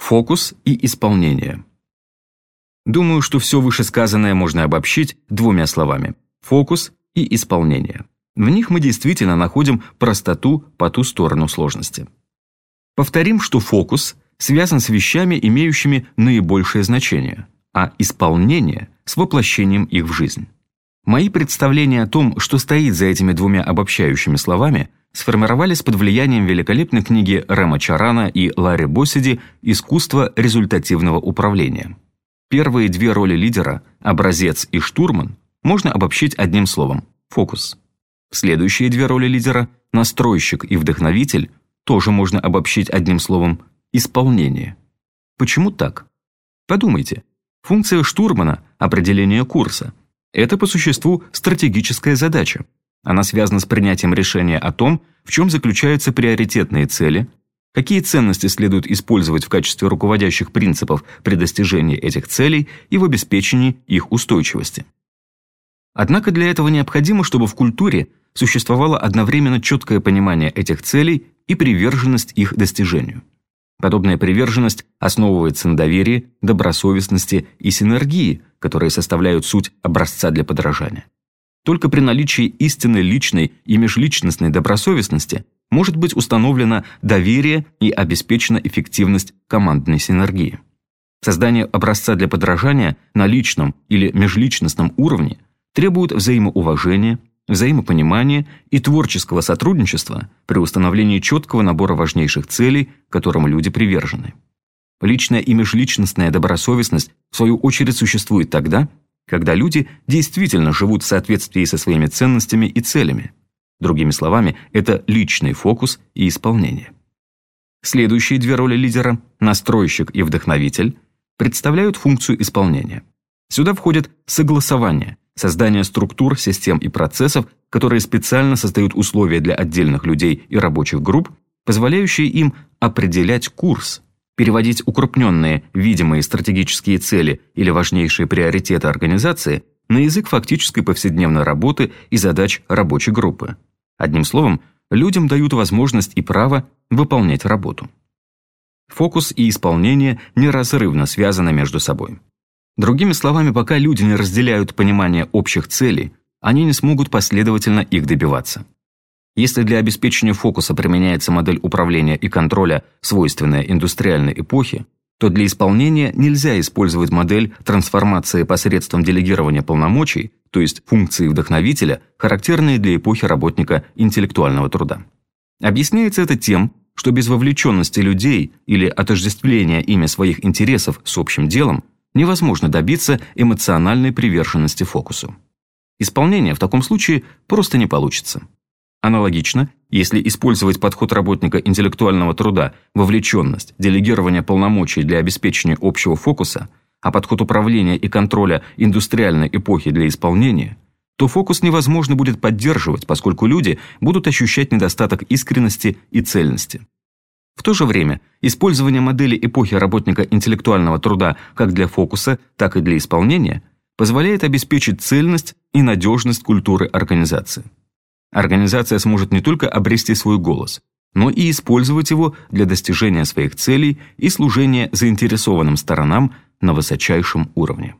Фокус и исполнение. Думаю, что все вышесказанное можно обобщить двумя словами – фокус и исполнение. В них мы действительно находим простоту по ту сторону сложности. Повторим, что фокус связан с вещами, имеющими наибольшее значение, а исполнение – с воплощением их в жизнь. Мои представления о том, что стоит за этими двумя обобщающими словами – сформировались под влиянием великолепной книги Рэма Чарана и Ларри Боссиди «Искусство результативного управления». Первые две роли лидера – образец и штурман – можно обобщить одним словом – фокус. Следующие две роли лидера – настройщик и вдохновитель – тоже можно обобщить одним словом – исполнение. Почему так? Подумайте. Функция штурмана – определение курса. Это по существу стратегическая задача. Она связана с принятием решения о том, в чем заключаются приоритетные цели, какие ценности следует использовать в качестве руководящих принципов при достижении этих целей и в обеспечении их устойчивости. Однако для этого необходимо, чтобы в культуре существовало одновременно четкое понимание этих целей и приверженность их достижению. Подобная приверженность основывается на доверии, добросовестности и синергии, которые составляют суть образца для подражания. Только при наличии истинной личной и межличностной добросовестности может быть установлено доверие и обеспечена эффективность командной синергии. Создание образца для подражания на личном или межличностном уровне требует взаимоуважения, взаимопонимания и творческого сотрудничества при установлении четкого набора важнейших целей, которым люди привержены. Личная и межличностная добросовестность, в свою очередь, существует тогда, когда люди действительно живут в соответствии со своими ценностями и целями. Другими словами, это личный фокус и исполнение. Следующие две роли лидера – настройщик и вдохновитель – представляют функцию исполнения. Сюда входит согласование, создание структур, систем и процессов, которые специально создают условия для отдельных людей и рабочих групп, позволяющие им определять курс – переводить укрупненные, видимые стратегические цели или важнейшие приоритеты организации на язык фактической повседневной работы и задач рабочей группы. Одним словом, людям дают возможность и право выполнять работу. Фокус и исполнение неразрывно связаны между собой. Другими словами, пока люди не разделяют понимание общих целей, они не смогут последовательно их добиваться. Если для обеспечения фокуса применяется модель управления и контроля, свойственная индустриальной эпохе, то для исполнения нельзя использовать модель трансформации посредством делегирования полномочий, то есть функции вдохновителя, характерные для эпохи работника интеллектуального труда. Объясняется это тем, что без вовлеченности людей или отождествления ими своих интересов с общим делом невозможно добиться эмоциональной приверженности фокусу. Исполнение в таком случае просто не получится. Аналогично, если использовать подход работника интеллектуального труда, вовлеченность, делегирование полномочий для обеспечения общего фокуса, а подход управления и контроля индустриальной эпохи для исполнения, то фокус невозможно будет поддерживать, поскольку люди будут ощущать недостаток искренности и цельности. В то же время, использование модели эпохи работника интеллектуального труда как для фокуса, так и для исполнения позволяет обеспечить цельность и надежность культуры организации. Организация сможет не только обрести свой голос, но и использовать его для достижения своих целей и служения заинтересованным сторонам на высочайшем уровне.